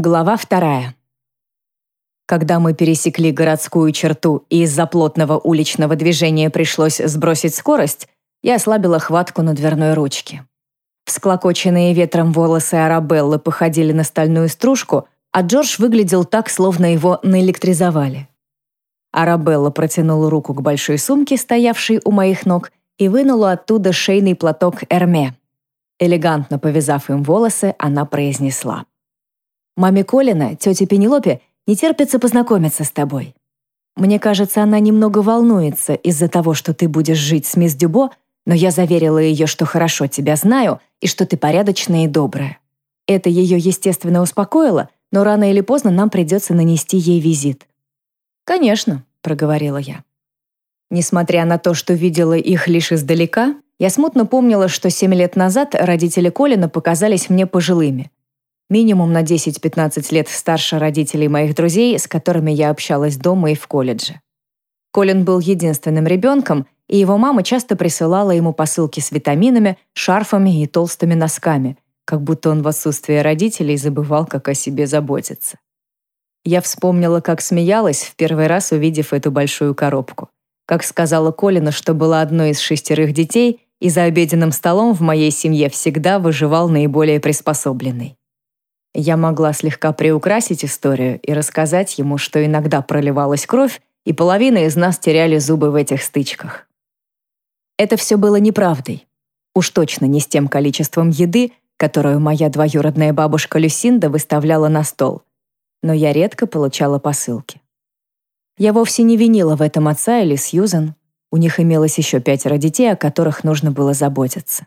Глава вторая. Когда мы пересекли городскую черту и из-за плотного уличного движения пришлось сбросить скорость, я ослабила хватку на дверной ручке. Всклокоченные ветром волосы Арабеллы походили на стальную стружку, а Джордж выглядел так, словно его наэлектризовали. Арабелла протянула руку к большой сумке, стоявшей у моих ног, и вынула оттуда шейный платок Эрме. Элегантно повязав им волосы, она произнесла. Маме Колина, тете Пенелопе, не терпится познакомиться с тобой. Мне кажется, она немного волнуется из-за того, что ты будешь жить с мисс Дюбо, но я заверила ее, что хорошо тебя знаю и что ты порядочная и добрая. Это ее, естественно, успокоило, но рано или поздно нам придется нанести ей визит. «Конечно», — проговорила я. Несмотря на то, что видела их лишь издалека, я смутно помнила, что семь лет назад родители Колина показались мне пожилыми минимум на 10-15 лет старше родителей моих друзей, с которыми я общалась дома и в колледже. Колин был единственным ребенком, и его мама часто присылала ему посылки с витаминами, шарфами и толстыми носками, как будто он в отсутствие родителей забывал, как о себе заботиться. Я вспомнила, как смеялась, в первый раз увидев эту большую коробку. Как сказала Колину, что была одной из шестерых детей, и за обеденным столом в моей семье всегда выживал наиболее приспособленный. Я могла слегка приукрасить историю и рассказать ему, что иногда проливалась кровь, и половина из нас теряли зубы в этих стычках. Это все было неправдой. Уж точно не с тем количеством еды, которую моя двоюродная бабушка Люсинда выставляла на стол. Но я редко получала посылки. Я вовсе не винила в этом отца или Сьюзан. У них имелось еще пятеро детей, о которых нужно было заботиться.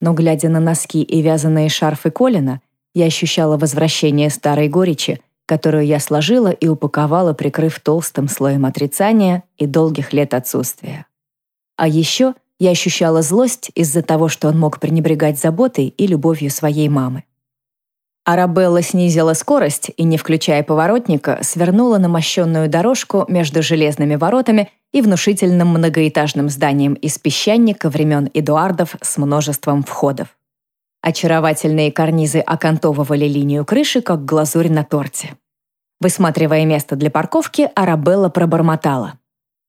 Но глядя на носки и вязаные шарфы Колина, я ощущала возвращение старой горечи, которую я сложила и упаковала, прикрыв толстым слоем отрицания и долгих лет отсутствия. А еще я ощущала злость из-за того, что он мог пренебрегать заботой и любовью своей мамы. Арабелла снизила скорость и, не включая поворотника, свернула на мощенную дорожку между железными воротами и внушительным многоэтажным зданием из песчаника времен Эдуардов с множеством входов. Очаровательные карнизы окантовывали линию крыши, как глазурь на торте. Высматривая место для парковки, Арабелла пробормотала.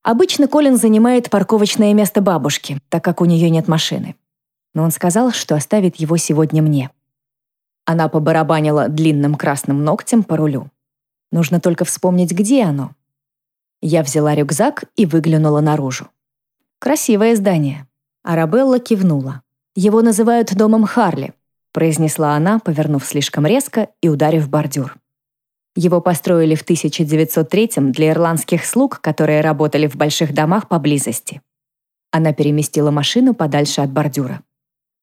Обычно Колин занимает парковочное место бабушки, так как у нее нет машины. Но он сказал, что оставит его сегодня мне. Она побарабанила длинным красным ногтем по рулю. Нужно только вспомнить, где оно. Я взяла рюкзак и выглянула наружу. Красивое здание. Арабелла кивнула. Его называют домом Харли, произнесла она, повернув слишком резко и ударив бордюр. Его построили в 1903 для ирландских слуг, которые работали в больших домах поблизости. Она переместила машину подальше от бордюра.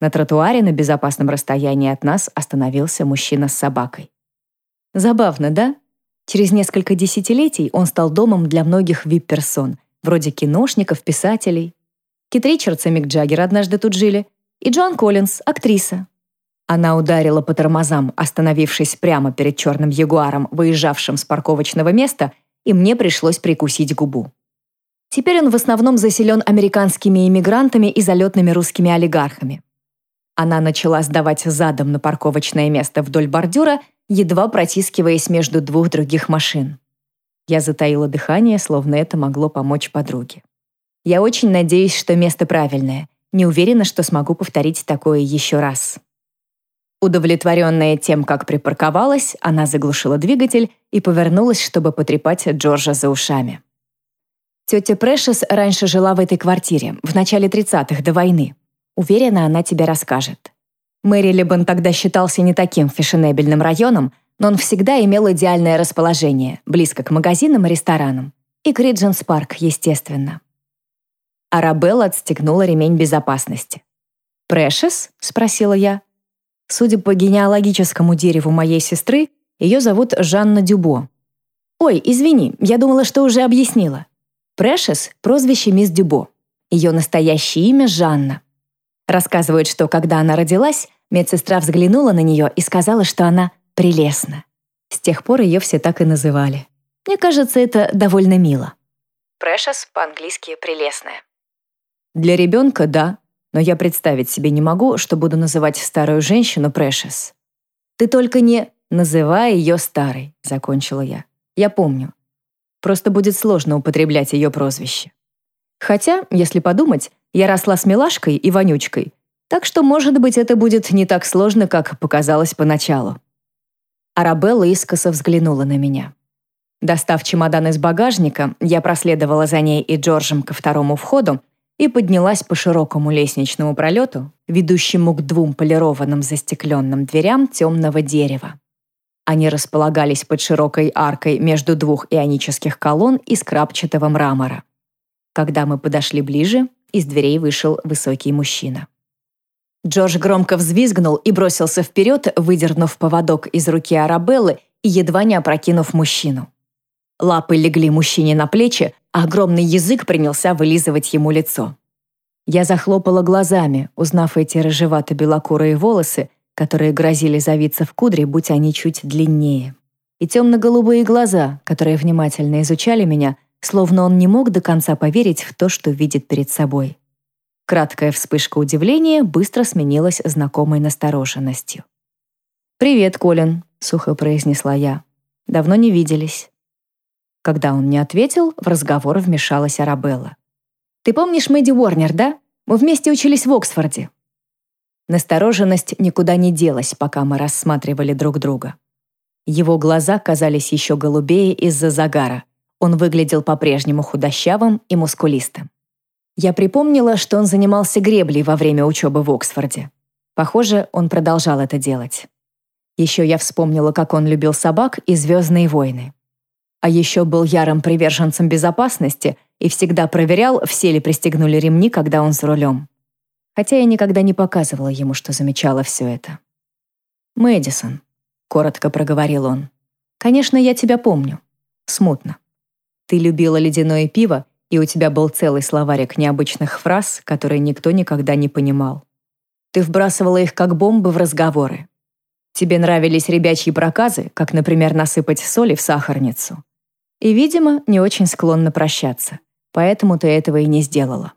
На тротуаре на безопасном расстоянии от нас остановился мужчина с собакой. Забавно, да? Через несколько десятилетий он стал домом для многих вип-персон, вроде киношников, писателей. Кит Ричардс и Мик Джаггер однажды тут жили, и Джон Коллинз, актриса. Она ударила по тормозам, остановившись прямо перед черным ягуаром, выезжавшим с парковочного места, и мне пришлось прикусить губу. Теперь он в основном заселен американскими иммигрантами и залетными русскими олигархами. Она начала сдавать задом на парковочное место вдоль бордюра, едва протискиваясь между двух других машин. Я затаила дыхание, словно это могло помочь подруге. Я очень надеюсь, что место правильное. Не уверена, что смогу повторить такое еще раз. Удовлетворенная тем, как припарковалась, она заглушила двигатель и повернулась, чтобы потрепать Джорджа за ушами. Тетя Прэшес раньше жила в этой квартире, в начале 30-х, до войны. Уверена, она тебе расскажет. Мэри Либан тогда считался не таким фешенебельным районом, но он всегда имел идеальное расположение, близко к магазинам и ресторанам. И к Парк, естественно. Арабелла отстегнула ремень безопасности. «Прэшес?» — спросила я. Судя по генеалогическому дереву моей сестры, ее зовут Жанна Дюбо. «Ой, извини, я думала, что уже объяснила. Прэшес — прозвище мисс Дюбо. Ее настоящее имя — Жанна. Рассказывают, что когда она родилась, медсестра взглянула на нее и сказала, что она прелестна. С тех пор ее все так и называли. Мне кажется, это довольно мило. Прэшес по-английски «прелестная». Для ребенка — да, но я представить себе не могу, что буду называть старую женщину Прэшес. «Ты только не...» — «Называй ее старой», — закончила я. «Я помню. Просто будет сложно употреблять ее прозвище. Хотя, если подумать, я росла с милашкой и вонючкой, так что, может быть, это будет не так сложно, как показалось поначалу». Арабелла искоса взглянула на меня. Достав чемодан из багажника, я проследовала за ней и Джорджем ко второму входу и поднялась по широкому лестничному пролету, ведущему к двум полированным застекленным дверям темного дерева. Они располагались под широкой аркой между двух ионических колонн из крапчатого мрамора. Когда мы подошли ближе, из дверей вышел высокий мужчина. Джордж громко взвизгнул и бросился вперед, выдернув поводок из руки Арабеллы и едва не опрокинув мужчину. Лапы легли мужчине на плечи, огромный язык принялся вылизывать ему лицо. Я захлопала глазами, узнав эти рыжевато-белокурые волосы, которые грозили завиться в кудре, будь они чуть длиннее. И темно-голубые глаза, которые внимательно изучали меня, словно он не мог до конца поверить в то, что видит перед собой. Краткая вспышка удивления быстро сменилась знакомой настороженностью. «Привет, Колин», — сухо произнесла я. «Давно не виделись». Когда он не ответил, в разговор вмешалась Арабелла. «Ты помнишь Мэдди Уорнер, да? Мы вместе учились в Оксфорде». Настороженность никуда не делась, пока мы рассматривали друг друга. Его глаза казались еще голубее из-за загара. Он выглядел по-прежнему худощавым и мускулистым. Я припомнила, что он занимался греблей во время учебы в Оксфорде. Похоже, он продолжал это делать. Еще я вспомнила, как он любил собак и «Звездные войны» а еще был ярым приверженцем безопасности и всегда проверял, все ли пристегнули ремни, когда он за рулем. Хотя я никогда не показывала ему, что замечала все это. «Мэдисон», — коротко проговорил он, — «конечно, я тебя помню. Смутно. Ты любила ледяное пиво, и у тебя был целый словарик необычных фраз, которые никто никогда не понимал. Ты вбрасывала их как бомбы в разговоры. Тебе нравились ребячьи проказы, как, например, насыпать соли в сахарницу и, видимо, не очень склонна прощаться, поэтому ты этого и не сделала.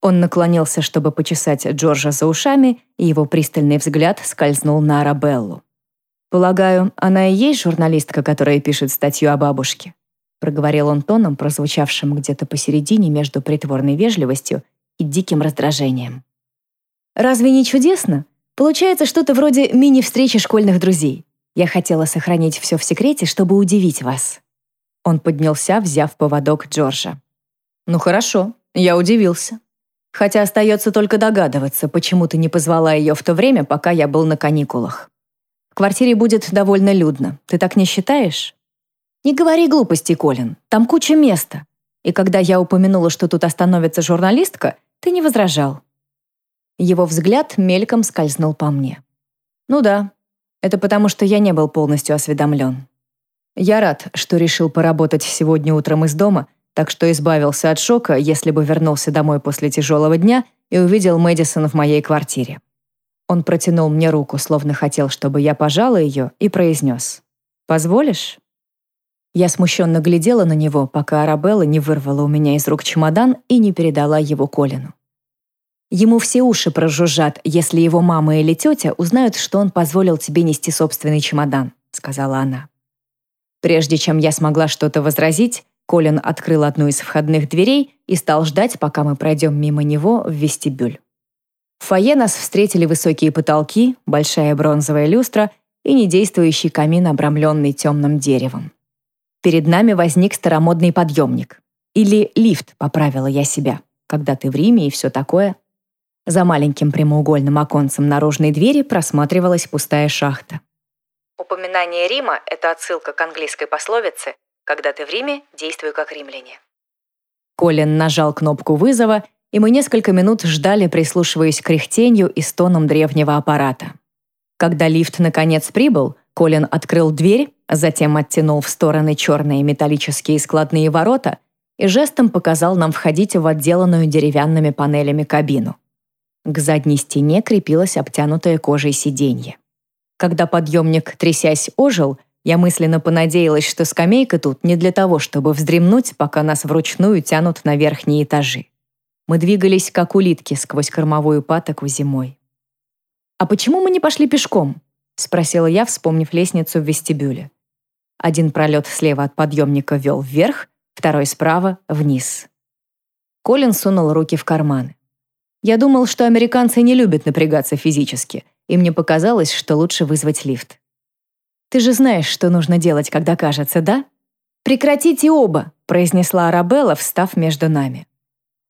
Он наклонился, чтобы почесать Джорджа за ушами, и его пристальный взгляд скользнул на Арабеллу. «Полагаю, она и есть журналистка, которая пишет статью о бабушке?» проговорил он тоном, прозвучавшим где-то посередине между притворной вежливостью и диким раздражением. «Разве не чудесно? Получается что-то вроде мини-встречи школьных друзей. Я хотела сохранить все в секрете, чтобы удивить вас». Он поднялся, взяв поводок Джорджа. «Ну хорошо, я удивился. Хотя остается только догадываться, почему ты не позвала ее в то время, пока я был на каникулах. В квартире будет довольно людно. Ты так не считаешь?» «Не говори глупостей, Колин. Там куча места. И когда я упомянула, что тут остановится журналистка, ты не возражал». Его взгляд мельком скользнул по мне. «Ну да, это потому, что я не был полностью осведомлен. Я рад, что решил поработать сегодня утром из дома, так что избавился от шока, если бы вернулся домой после тяжелого дня и увидел Мэдисон в моей квартире. Он протянул мне руку, словно хотел, чтобы я пожала ее, и произнес «Позволишь?» Я смущенно глядела на него, пока Арабелла не вырвала у меня из рук чемодан и не передала его Колину. Ему все уши прожужжат, если его мама или тетя узнают, что он позволил тебе нести собственный чемодан», — сказала она. Прежде чем я смогла что-то возразить, Колин открыл одну из входных дверей и стал ждать, пока мы пройдем мимо него в вестибюль. В фойе нас встретили высокие потолки, большая бронзовая люстра и недействующий камин, обрамленный темным деревом. Перед нами возник старомодный подъемник. Или лифт, поправила я себя, когда ты в Риме и все такое. За маленьким прямоугольным оконцем наружной двери просматривалась пустая шахта. Упоминание Рима – это отсылка к английской пословице «Когда ты в Риме, действуй как римляне». Колин нажал кнопку вызова, и мы несколько минут ждали, прислушиваясь к кряхтенью и стонам древнего аппарата. Когда лифт наконец прибыл, Колин открыл дверь, затем оттянул в стороны черные металлические складные ворота и жестом показал нам входить в отделанную деревянными панелями кабину. К задней стене крепилось обтянутое кожей сиденье. Когда подъемник, трясясь, ожил, я мысленно понадеялась, что скамейка тут не для того, чтобы вздремнуть, пока нас вручную тянут на верхние этажи. Мы двигались, как улитки, сквозь кормовую патоку зимой. «А почему мы не пошли пешком?» — спросила я, вспомнив лестницу в вестибюле. Один пролет слева от подъемника вел вверх, второй справа — вниз. Колин сунул руки в карманы. Я думал, что американцы не любят напрягаться физически, и мне показалось, что лучше вызвать лифт. «Ты же знаешь, что нужно делать, когда кажется, да?» «Прекратите оба!» — произнесла Арабелла, встав между нами.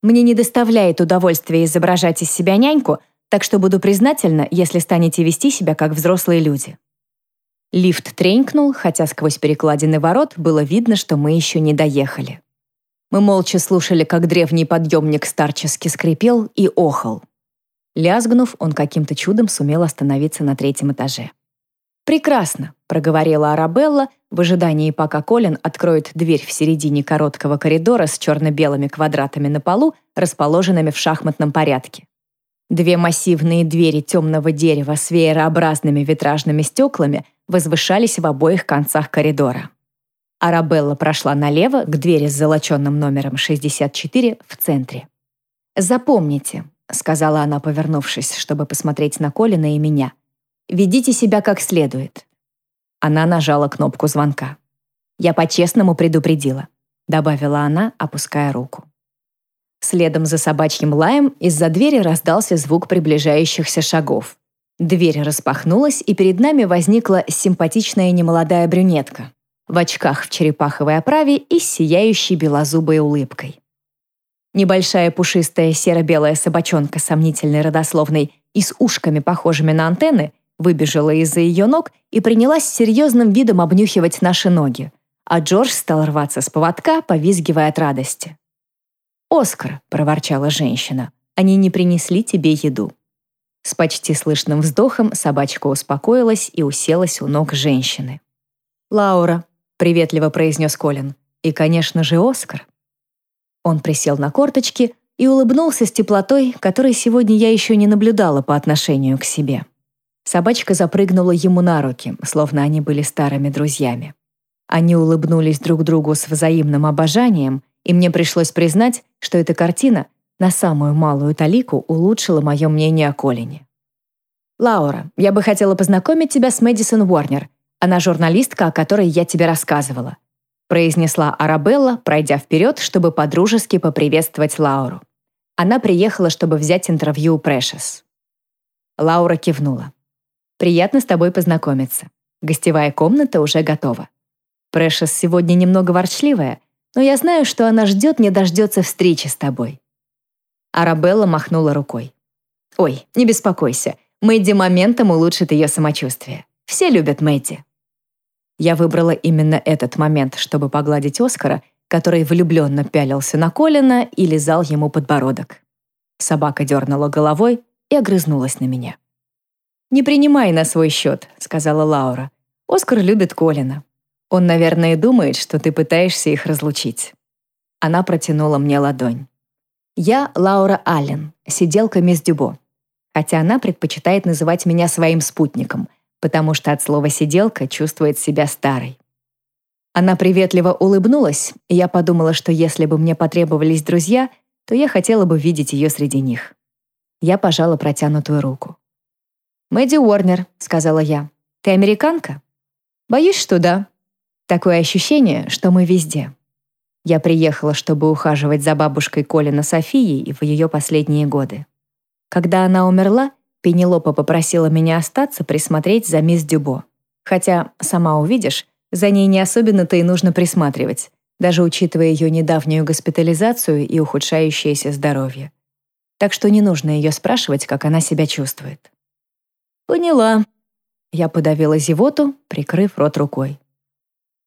«Мне не доставляет удовольствия изображать из себя няньку, так что буду признательна, если станете вести себя как взрослые люди». Лифт тренькнул, хотя сквозь перекладины ворот было видно, что мы еще не доехали. Мы молча слушали, как древний подъемник старчески скрипел и охал. Лязгнув, он каким-то чудом сумел остановиться на третьем этаже. «Прекрасно», — проговорила Арабелла, в ожидании, пока Колин откроет дверь в середине короткого коридора с черно-белыми квадратами на полу, расположенными в шахматном порядке. Две массивные двери темного дерева с веерообразными витражными стеклами возвышались в обоих концах коридора. Арабелла прошла налево к двери с золоченным номером 64 в центре. «Запомните», — сказала она, повернувшись, чтобы посмотреть на Колина и меня, «ведите себя как следует». Она нажала кнопку звонка. «Я по-честному предупредила», — добавила она, опуская руку. Следом за собачьим лаем из-за двери раздался звук приближающихся шагов. Дверь распахнулась, и перед нами возникла симпатичная немолодая брюнетка в очках в черепаховой оправе и с сияющей белозубой улыбкой. Небольшая пушистая серо-белая собачонка сомнительной родословной и с ушками, похожими на антенны, выбежала из-за ее ног и принялась с серьезным видом обнюхивать наши ноги, а Джордж стал рваться с поводка, повизгивая от радости. «Оскар», — проворчала женщина, — «они не принесли тебе еду». С почти слышным вздохом собачка успокоилась и уселась у ног женщины. «Лаура», приветливо произнес Колин. И, конечно же, Оскар. Он присел на корточки и улыбнулся с теплотой, которой сегодня я еще не наблюдала по отношению к себе. Собачка запрыгнула ему на руки, словно они были старыми друзьями. Они улыбнулись друг другу с взаимным обожанием, и мне пришлось признать, что эта картина на самую малую талику улучшила мое мнение о Колине. «Лаура, я бы хотела познакомить тебя с Мэдисон Уорнер», она журналистка, о которой я тебе рассказывала», произнесла Арабелла, пройдя вперед, чтобы подружески поприветствовать Лауру. Она приехала, чтобы взять интервью у Прэшес. Лаура кивнула. «Приятно с тобой познакомиться. Гостевая комната уже готова. Прэшес сегодня немного ворчливая, но я знаю, что она ждет, не дождется встречи с тобой». Арабелла махнула рукой. «Ой, не беспокойся, Мэдди моментом улучшит ее самочувствие. Все любят Мэдди». Я выбрала именно этот момент, чтобы погладить Оскара, который влюбленно пялился на Колина и лизал ему подбородок. Собака дернула головой и огрызнулась на меня. «Не принимай на свой счет», — сказала Лаура. «Оскар любит Колина. Он, наверное, думает, что ты пытаешься их разлучить». Она протянула мне ладонь. «Я Лаура Аллен, сиделка мисс. Хотя она предпочитает называть меня своим спутником — потому что от слова «сиделка» чувствует себя старой. Она приветливо улыбнулась, и я подумала, что если бы мне потребовались друзья, то я хотела бы видеть ее среди них. Я пожала протянутую руку. «Мэдди Уорнер», — сказала я, — «ты американка?» «Боюсь, что да. Такое ощущение, что мы везде». Я приехала, чтобы ухаживать за бабушкой Колина Софией в ее последние годы. Когда она умерла, Пенелопа попросила меня остаться присмотреть за мисс Дюбо. Хотя, сама увидишь, за ней не особенно-то и нужно присматривать, даже учитывая ее недавнюю госпитализацию и ухудшающееся здоровье. Так что не нужно ее спрашивать, как она себя чувствует. «Поняла». Я подавила зевоту, прикрыв рот рукой.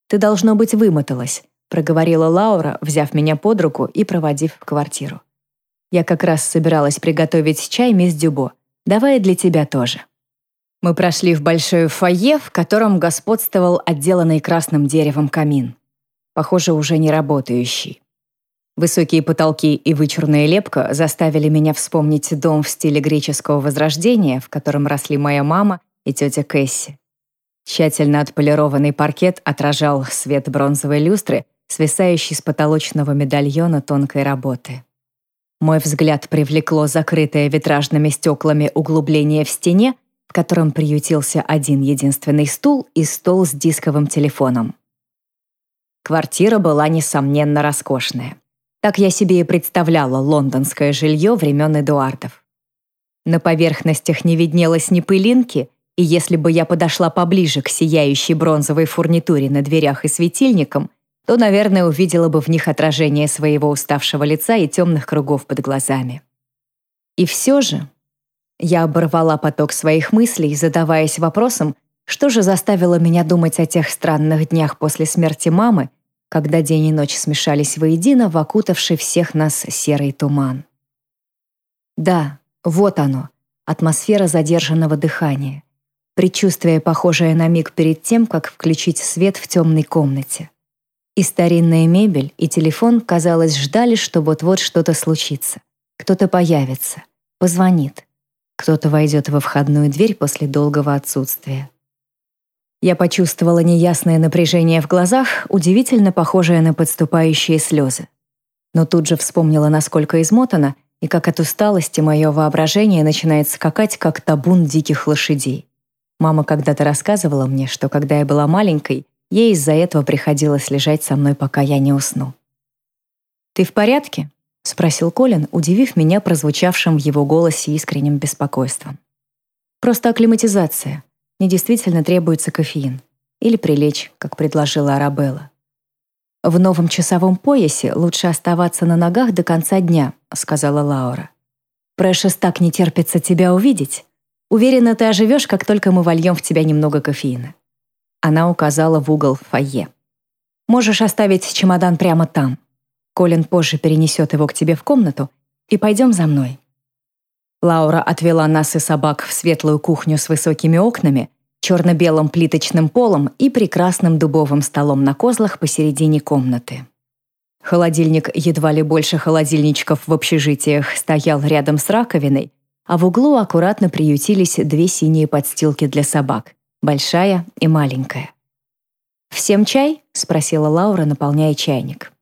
«Ты, должно быть, вымоталась», — проговорила Лаура, взяв меня под руку и проводив в квартиру. Я как раз собиралась приготовить чай мисс Дюбо, Давай для тебя тоже». Мы прошли в большое фойе, в котором господствовал отделанный красным деревом камин. Похоже, уже не работающий. Высокие потолки и вычурная лепка заставили меня вспомнить дом в стиле греческого возрождения, в котором росли моя мама и тетя Кэсси. Тщательно отполированный паркет отражал свет бронзовой люстры, свисающей с потолочного медальона тонкой работы. Мой взгляд привлекло закрытое витражными стеклами углубление в стене, в которым приютился один единственный стул и стол с дисковым телефоном. Квартира была, несомненно, роскошная. Так я себе и представляла лондонское жилье времен Эдуардов. На поверхностях не виднелось ни пылинки, и если бы я подошла поближе к сияющей бронзовой фурнитуре на дверях и светильникам, то, наверное, увидела бы в них отражение своего уставшего лица и темных кругов под глазами. И все же я оборвала поток своих мыслей, задаваясь вопросом, что же заставило меня думать о тех странных днях после смерти мамы, когда день и ночь смешались воедино в окутавший всех нас серый туман. Да, вот оно, атмосфера задержанного дыхания, предчувствие, похожее на миг перед тем, как включить свет в темной комнате. И старинная мебель, и телефон, казалось, ждали, что вот-вот что-то случится. Кто-то появится, позвонит. Кто-то войдет во входную дверь после долгого отсутствия. Я почувствовала неясное напряжение в глазах, удивительно похожее на подступающие слезы. Но тут же вспомнила, насколько измотана, и как от усталости мое воображение начинает скакать, как табун диких лошадей. Мама когда-то рассказывала мне, что когда я была маленькой, ей из-за этого приходилось лежать со мной, пока я не усну. «Ты в порядке?» — спросил Колин, удивив меня прозвучавшим в его голосе искренним беспокойством. «Просто акклиматизация. Мне действительно требуется кофеин. Или прилечь, как предложила Арабелла. «В новом часовом поясе лучше оставаться на ногах до конца дня», — сказала Лаура. «Прэшес так не терпится тебя увидеть. Уверена, ты оживешь, как только мы вольем в тебя немного кофеина». Она указала в угол фойе. «Можешь оставить чемодан прямо там. Колин позже перенесет его к тебе в комнату, и пойдем за мной». Лаура отвела нас и собак в светлую кухню с высокими окнами, черно-белым плиточным полом и прекрасным дубовым столом на козлах посередине комнаты. Холодильник едва ли больше холодильничков в общежитиях стоял рядом с раковиной, а в углу аккуратно приютились две синие подстилки для собак, большая и маленькая. «Всем чай?» — спросила Лаура, наполняя чайник.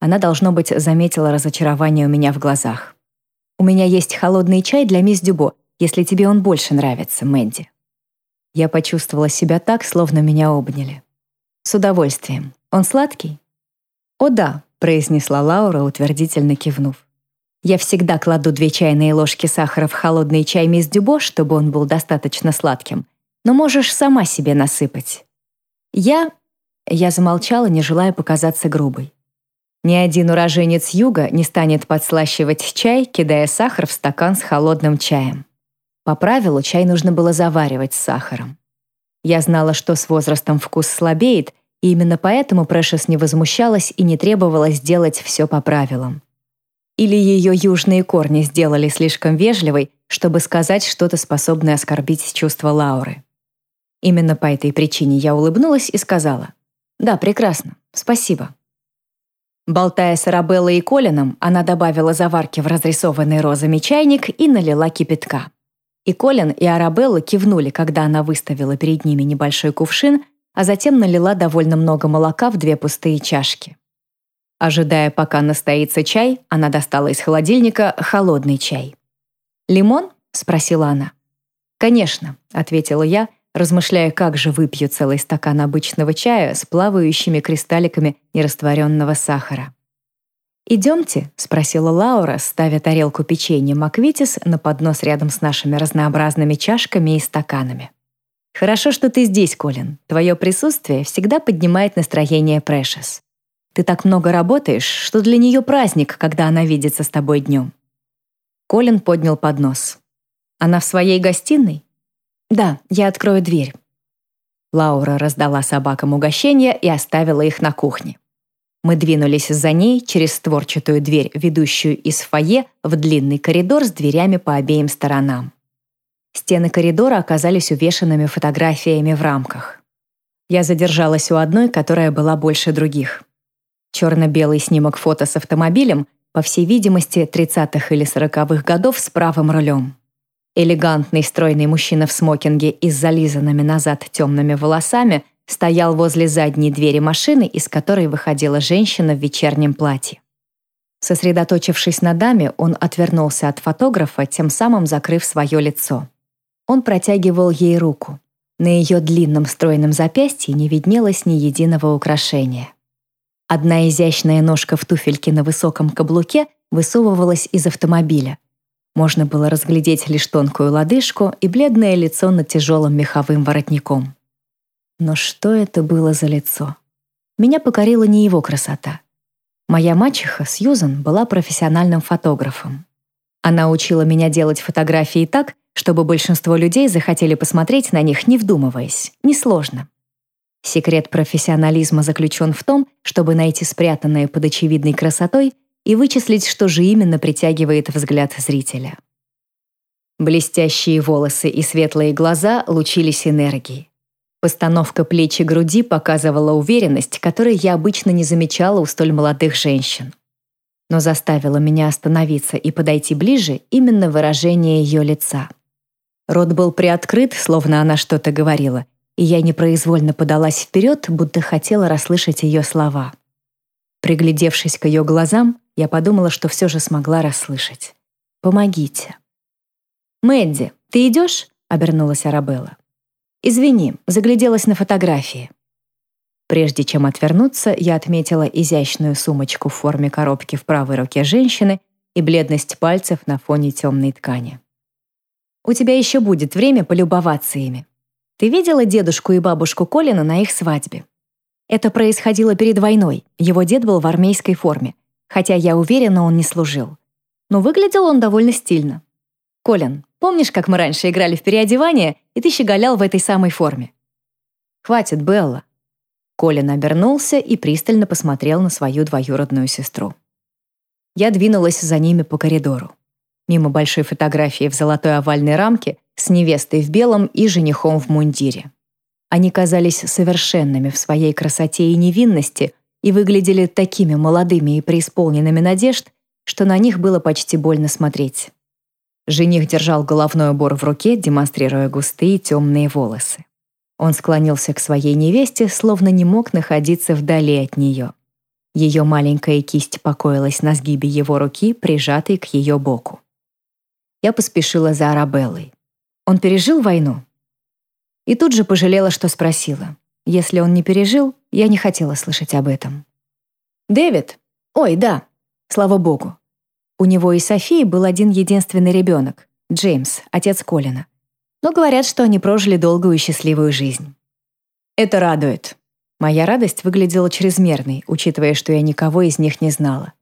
Она, должно быть, заметила разочарование у меня в глазах. У меня есть холодный чай для мисс Дюбо, если тебе он больше нравится, Мэнди». Я почувствовала себя так, словно меня обняли. «С удовольствием. Он сладкий?» «О да», — произнесла Лаура, утвердительно кивнув. «Я всегда кладу две чайные ложки сахара в холодный чай мисс Дюбо, чтобы он был достаточно сладким, но можешь сама себе насыпать». «Я...» Я замолчала, не желая показаться грубой. Ни один уроженец юга не станет подслащивать чай, кидая сахар в стакан с холодным чаем. По правилу, чай нужно было заваривать с сахаром. Я знала, что с возрастом вкус слабеет, и именно поэтому Прэшес не возмущалась и не требовала сделать все по правилам. Или ее южные корни сделали слишком вежливой, чтобы сказать что-то способное оскорбить чувства Лауры. Именно по этой причине я улыбнулась и сказала, «Да, прекрасно, спасибо». Болтая с Арабеллой и Колином, она добавила заварки в разрисованный розами чайник и налила кипятка. И Колин, и Арабелла кивнули, когда она выставила перед ними небольшой кувшин, а затем налила довольно много молока в две пустые чашки. Ожидая, пока настоится чай, она достала из холодильника холодный чай. «Лимон?» — спросила она. «Конечно», — ответила я, размышляя, как же выпью целый стакан обычного чая с плавающими кристалликами нерастворенного сахара. «Идемте?» — спросила Лаура, ставя тарелку печенья Маквитис на поднос рядом с нашими разнообразными чашками и стаканами. «Хорошо, что ты здесь, Колин. Твое присутствие всегда поднимает настроение Прэшес. Ты так много работаешь, что для нее праздник, когда она видится с тобой днем». Колин поднял поднос. «Она в своей гостиной?» «Да, я открою дверь». Лаура раздала собакам угощения и оставила их на кухне. Мы двинулись за ней через створчатую дверь, ведущую из фойе в длинный коридор с дверями по обеим сторонам. Стены коридора оказались увешанными фотографиями в рамках. Я задержалась у одной, которая была больше других. Черно-белый снимок фото с автомобилем, по всей видимости, 30-х или 40-х годов с правым рулем. Элегантный стройный мужчина в смокинге и с зализанными назад темными волосами стоял возле задней двери машины, из которой выходила женщина в вечернем платье. Сосредоточившись на даме, он отвернулся от фотографа, тем самым закрыв свое лицо. Он протягивал ей руку. На ее длинном стройном запястье не виднелось ни единого украшения. Одна изящная ножка в туфельке на высоком каблуке высовывалась из автомобиля. Можно было разглядеть лишь тонкую лодыжку и бледное лицо над тяжелым меховым воротником. Но что это было за лицо? Меня покорила не его красота. Моя мачеха, Сьюзан, была профессиональным фотографом. Она учила меня делать фотографии так, чтобы большинство людей захотели посмотреть на них, не вдумываясь. Несложно. Секрет профессионализма заключен в том, чтобы найти спрятанное под очевидной красотой и вычислить, что же именно притягивает взгляд зрителя. Блестящие волосы и светлые глаза лучились энергией. Постановка плеч и груди показывала уверенность, которой я обычно не замечала у столь молодых женщин. Но заставило меня остановиться и подойти ближе именно выражение ее лица. Рот был приоткрыт, словно она что-то говорила, и я непроизвольно подалась вперед, будто хотела расслышать ее слова. Приглядевшись к ее глазам, я подумала, что все же смогла расслышать. «Помогите». «Мэдди, ты идешь?» — обернулась Арабелла. «Извини, загляделась на фотографии». Прежде чем отвернуться, я отметила изящную сумочку в форме коробки в правой руке женщины и бледность пальцев на фоне темной ткани. У тебя еще будет время полюбоваться ими. Ты видела дедушку и бабушку Колина на их свадьбе? Это происходило перед войной. Его дед был в армейской форме, хотя я уверена, он не служил. Но выглядел он довольно стильно. Колин, помнишь, как мы раньше играли в переодевание, и ты щеголял в этой самой форме? Хватит, Белла. Колин обернулся и пристально посмотрел на свою двоюродную сестру. Я двинулась за ними по коридору мимо большой фотографии в золотой овальной рамке с невестой в белом и женихом в мундире. Они казались совершенными в своей красоте и невинности и выглядели такими молодыми и преисполненными надежд, что на них было почти больно смотреть. Жених держал головной убор в руке, демонстрируя густые темные волосы. Он склонился к своей невесте, словно не мог находиться вдали от нее. Ее маленькая кисть покоилась на сгибе его руки, прижатой к ее боку. Я поспешила за Арабеллой. Он пережил войну? И тут же пожалела, что спросила. Если он не пережил, я не хотела слышать об этом. «Дэвид? Ой, да. Слава богу. У него и Софии был один единственный ребенок, Джеймс, отец Колина. Но говорят, что они прожили долгую и счастливую жизнь. Это радует. Моя радость выглядела чрезмерной, учитывая, что я никого из них не знала.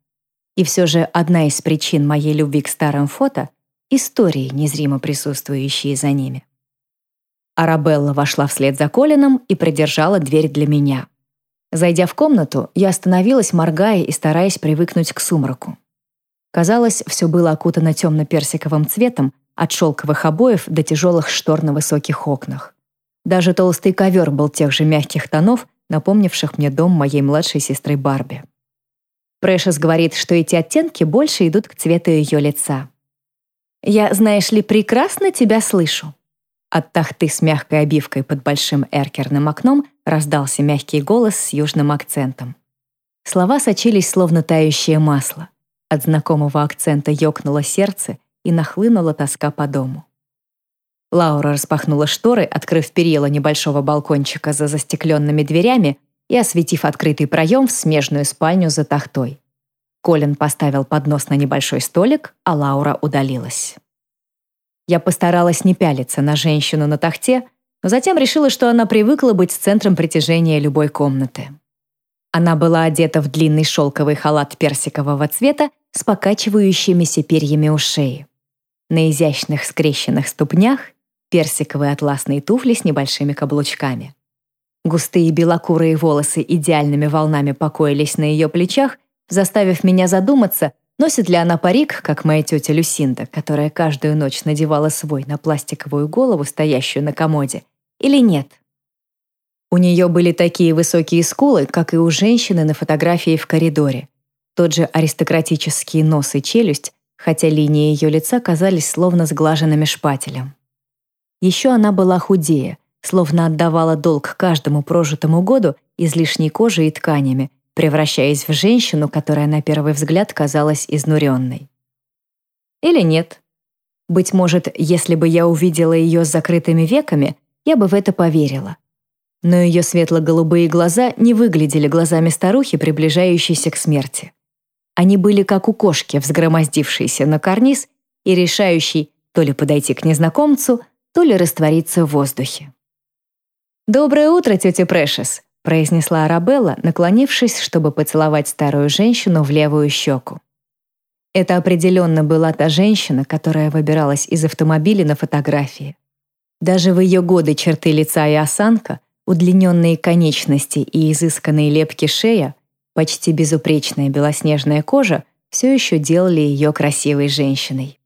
И все же одна из причин моей любви к старым фото истории, незримо присутствующие за ними. Арабелла вошла вслед за Колином и придержала дверь для меня. Зайдя в комнату, я остановилась, моргая и стараясь привыкнуть к сумраку. Казалось, все было окутано темно-персиковым цветом, от шелковых обоев до тяжелых штор на высоких окнах. Даже толстый ковер был тех же мягких тонов, напомнивших мне дом моей младшей сестры Барби. Прэшес говорит, что эти оттенки больше идут к цвету ее лица. Я, знаешь ли, прекрасно тебя слышу». От тахты с мягкой обивкой под большим эркерным окном раздался мягкий голос с южным акцентом. Слова сочились, словно тающее масло. От знакомого акцента ёкнуло сердце и нахлынула тоска по дому. Лаура распахнула шторы, открыв перила небольшого балкончика за застекленными дверями и осветив открытый проем в смежную спальню за тахтой. Колин поставил поднос на небольшой столик, а Лаура удалилась. Я постаралась не пялиться на женщину на тахте, но затем решила, что она привыкла быть центром притяжения любой комнаты. Она была одета в длинный шелковый халат персикового цвета с покачивающимися перьями у шеи. На изящных скрещенных ступнях персиковые атласные туфли с небольшими каблучками. Густые белокурые волосы идеальными волнами покоились на ее плечах заставив меня задуматься, носит ли она парик, как моя тетя Люсинда, которая каждую ночь надевала свой на пластиковую голову, стоящую на комоде, или нет. У нее были такие высокие скулы, как и у женщины на фотографии в коридоре. Тот же аристократический нос и челюсть, хотя линии ее лица казались словно сглаженными шпателем. Еще она была худее, словно отдавала долг каждому прожитому году излишней кожей и тканями, превращаясь в женщину, которая на первый взгляд казалась изнуренной. Или нет? Быть может, если бы я увидела ее с закрытыми веками, я бы в это поверила. Но ее светло-голубые глаза не выглядели глазами старухи, приближающейся к смерти. Они были как у кошки, взгромоздившейся на карниз и решающей то ли подойти к незнакомцу, то ли раствориться в воздухе. «Доброе утро, тетя Прэшес», произнесла Арабелла, наклонившись, чтобы поцеловать старую женщину в левую щеку. Это определенно была та женщина, которая выбиралась из автомобиля на фотографии. Даже в ее годы черты лица и осанка, удлиненные конечности и изысканные лепки шея Почти безупречная белоснежная кожа все еще делали ее красивой женщиной.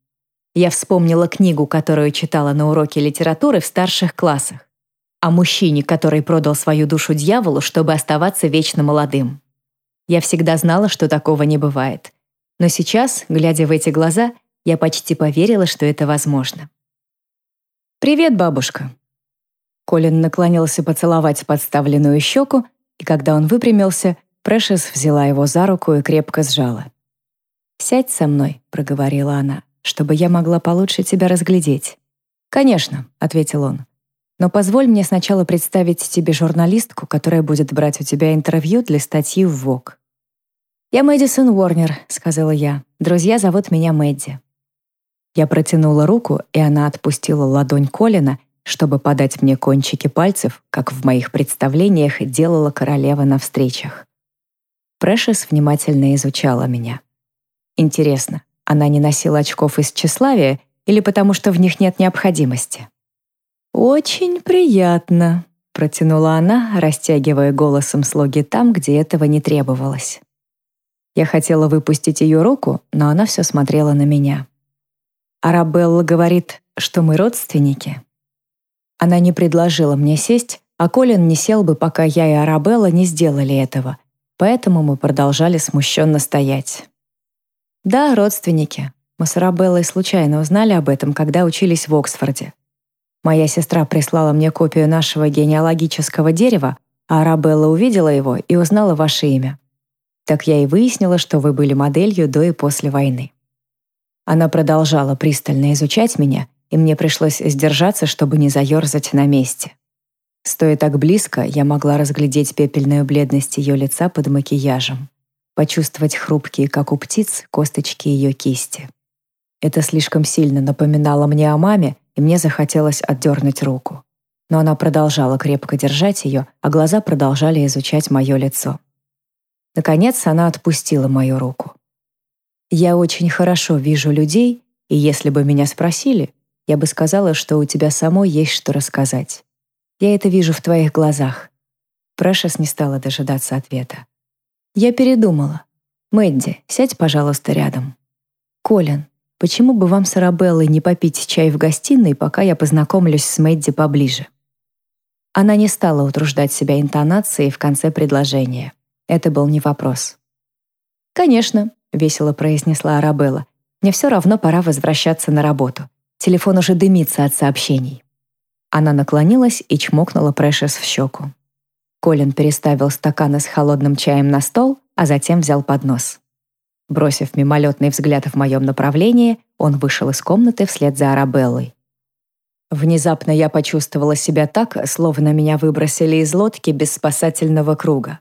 Я вспомнила книгу, которую читала на уроке литературы в старших классах. О мужчине, который продал свою душу дьяволу, чтобы оставаться вечно молодым. Я всегда знала, что такого не бывает. Но сейчас, глядя в эти глаза, я почти поверила, что это возможно. «Привет, бабушка». Колин наклонился поцеловать подставленную щеку, и когда он выпрямился, Прэшес взяла его за руку и крепко сжала. «Сядь со мной», — проговорила она, «чтобы я могла получше тебя разглядеть». «Конечно», — ответил он. «Но позволь мне сначала представить тебе журналистку, которая будет брать у тебя интервью для статьи в ВОК». «Я Мэдисон Уорнер», — сказала я. «Друзья зовут меня Мэдди». Я протянула руку, и она отпустила ладонь Колина, чтобы подать мне кончики пальцев, как в моих представлениях делала королева на встречах. Прэшес внимательно изучала меня. Интересно, она не носила очков из тщеславия или потому что в них нет необходимости? «Очень приятно», — протянула она, растягивая голосом слоги там, где этого не требовалось. Я хотела выпустить ее руку, но она все смотрела на меня. Арабелла говорит, что мы родственники. Она не предложила мне сесть, а Колин не сел бы, пока я и Арабелла не сделали этого, поэтому мы продолжали смущенно стоять. Да, родственники. Мы с Арабеллой случайно узнали об этом, когда учились в Оксфорде. Моя сестра прислала мне копию нашего генеалогического дерева, а Арабелла увидела его и узнала ваше имя. Так я и выяснила, что вы были моделью до и после войны. Она продолжала пристально изучать меня, и мне пришлось сдержаться, чтобы не заерзать на месте. Стоя так близко, я могла разглядеть пепельную бледность ее лица под макияжем, почувствовать хрупкие, как у птиц, косточки ее кисти. Это слишком сильно напоминало мне о маме, и мне захотелось отдернуть руку. Но она продолжала крепко держать ее, а глаза продолжали изучать мое лицо. Наконец она отпустила мою руку. «Я очень хорошо вижу людей, и если бы меня спросили, я бы сказала, что у тебя самой есть что рассказать. Я это вижу в твоих глазах». Прэшес не стала дожидаться ответа. Я передумала. «Мэдди, сядь, пожалуйста, рядом». «Колин, почему бы вам с Арабеллой не попить чай в гостиной, пока я познакомлюсь с Мэдди поближе?» Она не стала утруждать себя интонацией в конце предложения. Это был не вопрос. «Конечно», — весело произнесла Арабелла. «Мне все равно пора возвращаться на работу. Телефон уже дымится от сообщений». Она наклонилась и чмокнула Прэшес в щеку. Колин переставил стаканы с холодным чаем на стол, а затем взял поднос. Бросив мимолетный взгляд в моем направлении, он вышел из комнаты вслед за Арабеллой. Внезапно я почувствовала себя так, словно меня выбросили из лодки без спасательного круга.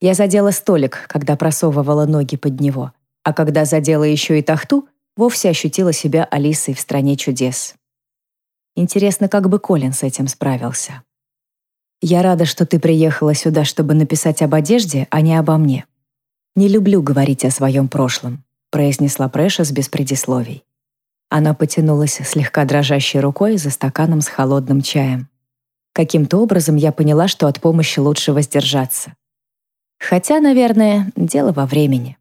Я задела столик, когда просовывала ноги под него, а когда задела еще и тахту, вовсе ощутила себя Алисой в «Стране чудес». Интересно, как бы Колин с этим справился. «Я рада, что ты приехала сюда, чтобы написать об одежде, а не обо мне. Не люблю говорить о своем прошлом», произнесла Прэшес без предисловий. Она потянулась слегка дрожащей рукой за стаканом с холодным чаем. Каким-то образом я поняла, что от помощи лучше воздержаться. Хотя, наверное, дело во времени.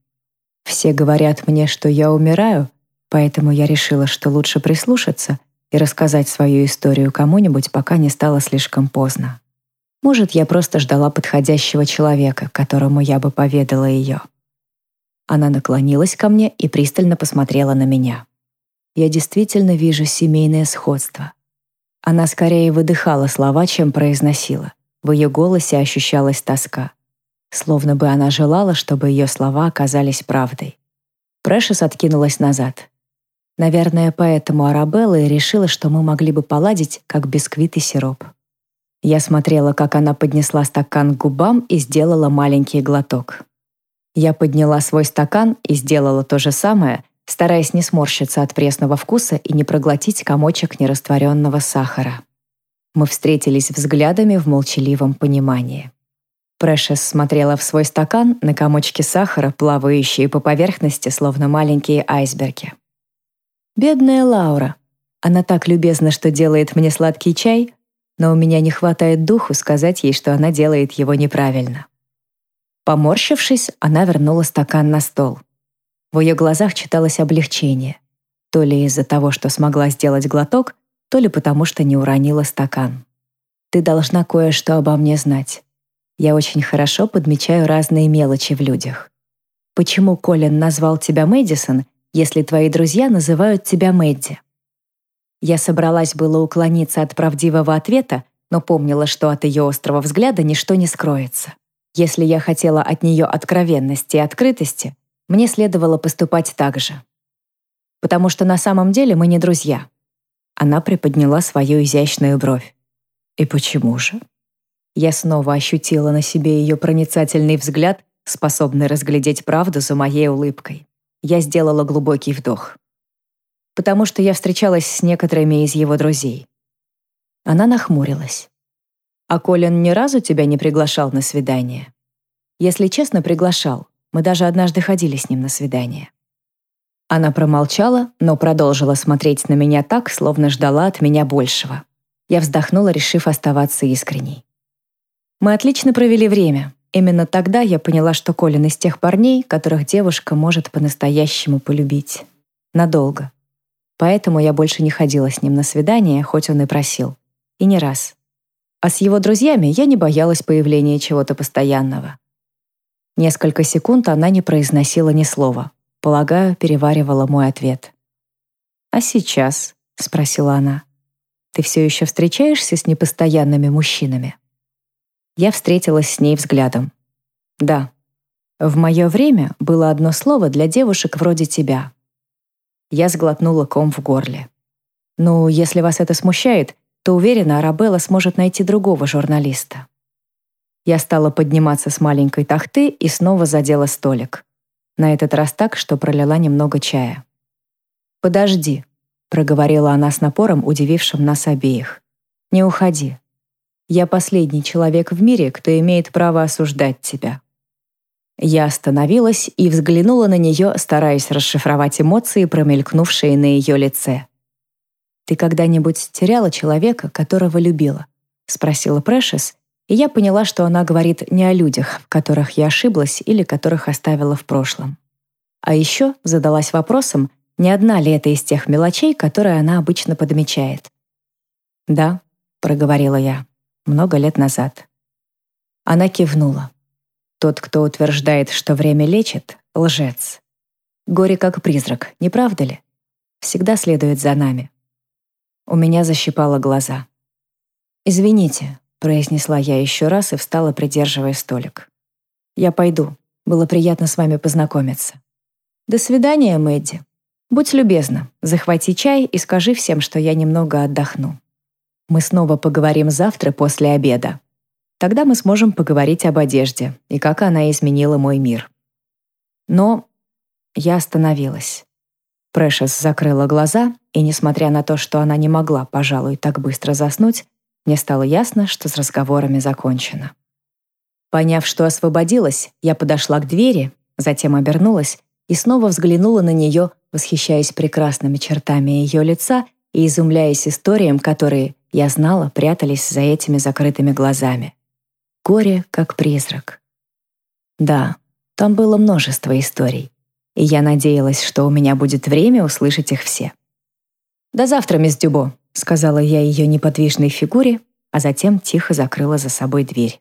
Все говорят мне, что я умираю, поэтому я решила, что лучше прислушаться и рассказать свою историю кому-нибудь, пока не стало слишком поздно. Может, я просто ждала подходящего человека, которому я бы поведала ее. Она наклонилась ко мне и пристально посмотрела на меня. Я действительно вижу семейное сходство. Она скорее выдыхала слова, чем произносила. В ее голосе ощущалась тоска. Словно бы она желала, чтобы ее слова оказались правдой. Прэшес откинулась назад. Наверное, поэтому Арабелла решила, что мы могли бы поладить, как бисквит и сироп. Я смотрела, как она поднесла стакан к губам и сделала маленький глоток. Я подняла свой стакан и сделала то же самое, стараясь не сморщиться от пресного вкуса и не проглотить комочек нерастворенного сахара. Мы встретились взглядами в молчаливом понимании. Прэшес смотрела в свой стакан на комочки сахара, плавающие по поверхности, словно маленькие айсберги. «Бедная Лаура. Она так любезна, что делает мне сладкий чай, но у меня не хватает духу сказать ей, что она делает его неправильно». Поморщившись, она вернула стакан на стол. В ее глазах читалось облегчение. То ли из-за того, что смогла сделать глоток, то ли потому, что не уронила стакан. «Ты должна кое-что обо мне знать. Я очень хорошо подмечаю разные мелочи в людях. Почему Колин назвал тебя Мэдисон, если твои друзья называют тебя Мэдди? Я собралась было уклониться от правдивого ответа, но помнила, что от ее острого взгляда ничто не скроется. Если я хотела от нее откровенности и открытости, мне следовало поступать так же. Потому что на самом деле мы не друзья. Она приподняла свою изящную бровь. И почему же? Я снова ощутила на себе ее проницательный взгляд, способный разглядеть правду за моей улыбкой. Я сделала глубокий вдох. Потому что я встречалась с некоторыми из его друзей. Она нахмурилась. «А Колин ни разу тебя не приглашал на свидание?» «Если честно, приглашал. Мы даже однажды ходили с ним на свидание». Она промолчала, но продолжила смотреть на меня так, словно ждала от меня большего. Я вздохнула, решив оставаться искренней. Мы отлично провели время. Именно тогда я поняла, что Колин из тех парней, которых девушка может по-настоящему полюбить. Надолго. Поэтому я больше не ходила с ним на свидание, хоть он и просил. И не раз. А с его друзьями я не боялась появления чего-то постоянного. Несколько секунд она не произносила ни слова. Полагаю, переваривала мой ответ. «А сейчас?» — спросила она. «Ты все еще встречаешься с непостоянными мужчинами?» Я встретилась с ней взглядом. Да, в мое время было одно слово для девушек вроде тебя. Я сглотнула ком в горле. Ну, если вас это смущает, то уверена, Арабелла сможет найти другого журналиста. Я стала подниматься с маленькой тахты и снова задела столик. На этот раз так, что пролила немного чая. «Подожди», — проговорила она с напором, удивившим нас обеих. «Не уходи. Я последний человек в мире, кто имеет право осуждать тебя». Я остановилась и взглянула на нее, стараясь расшифровать эмоции, промелькнувшие на ее лице. «Ты когда-нибудь теряла человека, которого любила?» — спросила Прэшес, и я поняла, что она говорит не о людях, в которых я ошиблась или которых оставила в прошлом. А еще задалась вопросом, не одна ли это из тех мелочей, которые она обычно подмечает. «Да», — проговорила я много лет назад. Она кивнула. Тот, кто утверждает, что время лечит, лжец. Горе как призрак, не правда ли? Всегда следует за нами. У меня защипало глаза. «Извините», — произнесла я еще раз и встала, придерживая столик. «Я пойду. Было приятно с вами познакомиться». «До свидания, Мэдди. Будь любезна, захвати чай и скажи всем, что я немного отдохну». Мы снова поговорим завтра после обеда. Тогда мы сможем поговорить об одежде и как она изменила мой мир. Но я остановилась. Прэшес закрыла глаза, и, несмотря на то, что она не могла, пожалуй, так быстро заснуть, мне стало ясно, что с разговорами закончено. Поняв, что освободилась, я подошла к двери, затем обернулась и снова взглянула на нее, восхищаясь прекрасными чертами ее лица и изумляясь историям, которые, я знала, прятались за этими закрытыми глазами. Горе как призрак. Да, там было множество историй, и я надеялась, что у меня будет время услышать их все. «До завтра, мисс Дюбо», — сказала я ее неподвижной фигуре, а затем тихо закрыла за собой дверь.